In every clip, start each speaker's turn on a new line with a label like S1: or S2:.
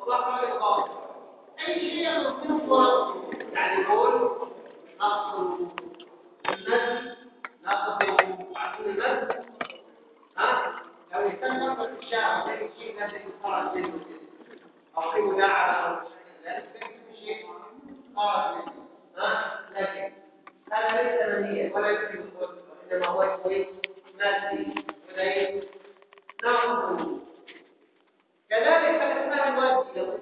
S1: وضرب الغاز أي شيء فرق يعني البول نقص المد نقص عارفين المد ها لو الإنسان نقص الشعر ده شيء لازم يخرج منه أو في مداعبة أو شيء خرج منه ها لكن هذا ليس منيا ولا يمكن وإنما هو شيء مادي وليس نعم كذلك الإنسان الوادي لو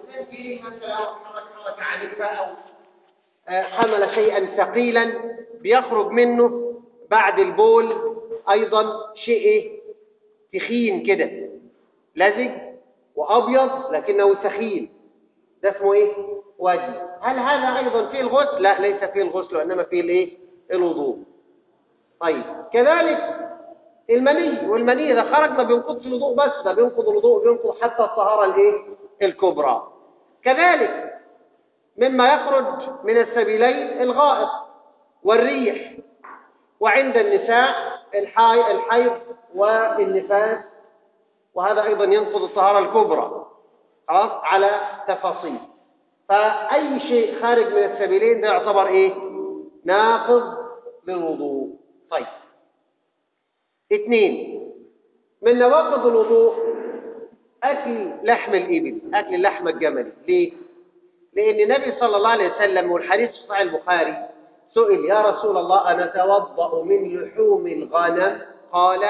S1: حمل شيئا ثقيلا بيخرج منه بعد البول أيضا شيء تخين كده لزج وأبيض لكنه ثخين ده اسمه إيه؟ وادي هل هذا أيضا فيه الغسل؟ لا ليس فيه الغسل وإنما فيه الإيه؟ الوضوء طيب كذلك المني والمني إذا خرج ما بينقضش الوضوء بس ده بينقض الوضوء بينقض حتى الطهارة الإيه؟ الكبرى. كذلك مما يخرج من السبيلين الغائط والريح. وعند النساء الحي الحيض والنفاس. وهذا أيضا ينقض الطهارة الكبرى. خلاص؟ على تفاصيل. فأي شيء خارج من السبيلين ده يعتبر إيه؟ ناقض للوضوء. طيب. اثنين من نواقض الوضوء أكل لحم الإبل أكل اللحم الجملي. ليه؟ لأن النبي صلى الله عليه وسلم والحديث في صحيح البخاري سئل يا رسول الله أنتوضأ من لحوم الغنم قال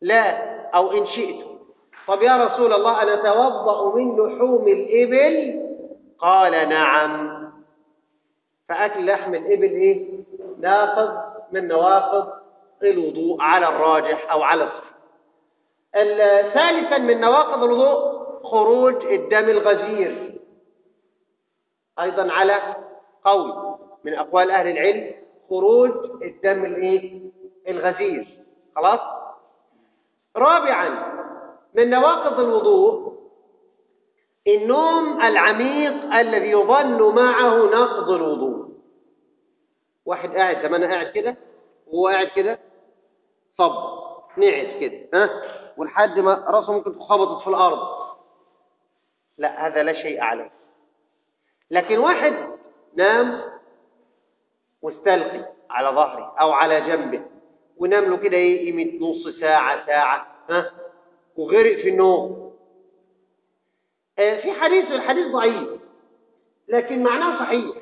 S1: لا أو إن شئت. طب يا رسول الله أنتوضأ من لحوم الإبل؟ قال نعم. فأكل لحم الإبل إيه؟ ناقض من نواقض الوضوء على الراجح أو على الصحيح ثالثا من نواقض الوضوء خروج الدم الغزير. أيضا على قول من أقوال أهل العلم خروج الدم الإيه؟ الغزير. خلاص؟ رابعا من نواقض الوضوء النوم العميق الذي يظن معه نقض الوضوء. واحد قاعد زي ما أنا قاعد كده وهو قاعد كده صب نعس كده ها؟ ولحد ما راسه ممكن تخبطت في الأرض. لا هذا لا شيء عليه لكن واحد نام واستلقي على ظهره أو على جنبه ونام له كده يمت نص ساعة ساعة ها؟ وغرق في النوم. آه في حديث الحديث ضعيف لكن معناه صحيح.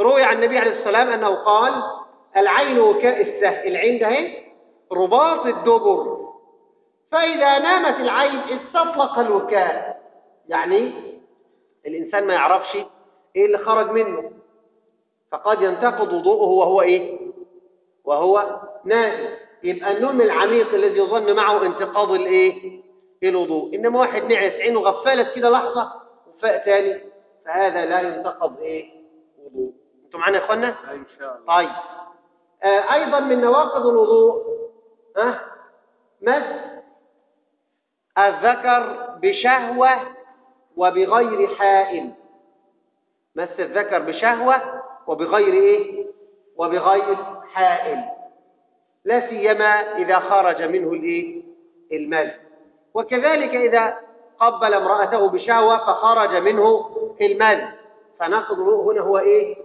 S1: روي عن النبي عليه السلام أنه قال العين وكاء السه العين ده اهي رباط الدبر. فإذا نامت العين استطلق الوكاء يعني الإنسان ما يعرفش إيه اللي خرج منه. فقد ينتقض وضوءه وهو إيه؟ وهو نائم. يبقى النوم العميق الذي يظن معه انتقاض الإيه؟ الوضوء إنما واحد نعس عينه غفلت كده لحظة وفاق تاني فهذا لا ينتقض إيه؟ وضوء. أنتوا معانا يا اخوانا
S2: إن شاء الله.
S1: طيب. آه أيضا من نواقض الوضوء؟ مس الذكر بشهوة وبغير حائل. مس الذكر بشهوة وبغير إيه؟ وبغير حائل. لا سيما إذا خرج منه الإيه؟ المال. وكذلك إذا قبل امرأته بشهوة فخرج منه المال. فنقض هنا هو إيه؟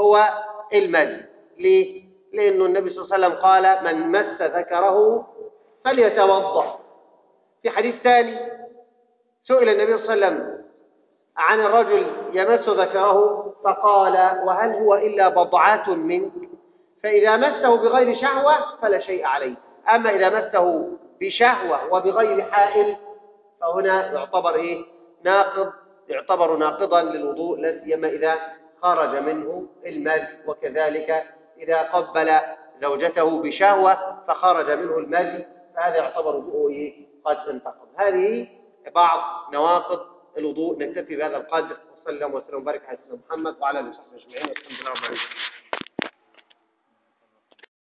S1: هو المال. ليه؟ لأنه النبي صلى الله عليه وسلم قال من مس ذكره فليتوضأ. في حديث ثاني سئل النبي صلى الله عليه وسلم عن الرجل يمس ذكره فقال وهل هو إلا بضعات منك؟ فإذا مسه بغير شهوة فلا شيء عليه. أما إذا مسه بشهوة وبغير حائل فهنا يعتبر إيه؟ ناقض يعتبر ناقضا للوضوء لا سيما إذا خرج منه المد وكذلك إذا قبل زوجته بشهوة فخرج منه المد فهذا يعتبر وضوءه قد انتقض هذه بعض نواقض الوضوء نكتفي بهذا القدر. وصلى الله وسلم وبارك على سيدنا محمد وعلى آله وصحبه أجمعين. والحمد لله رب العالمين.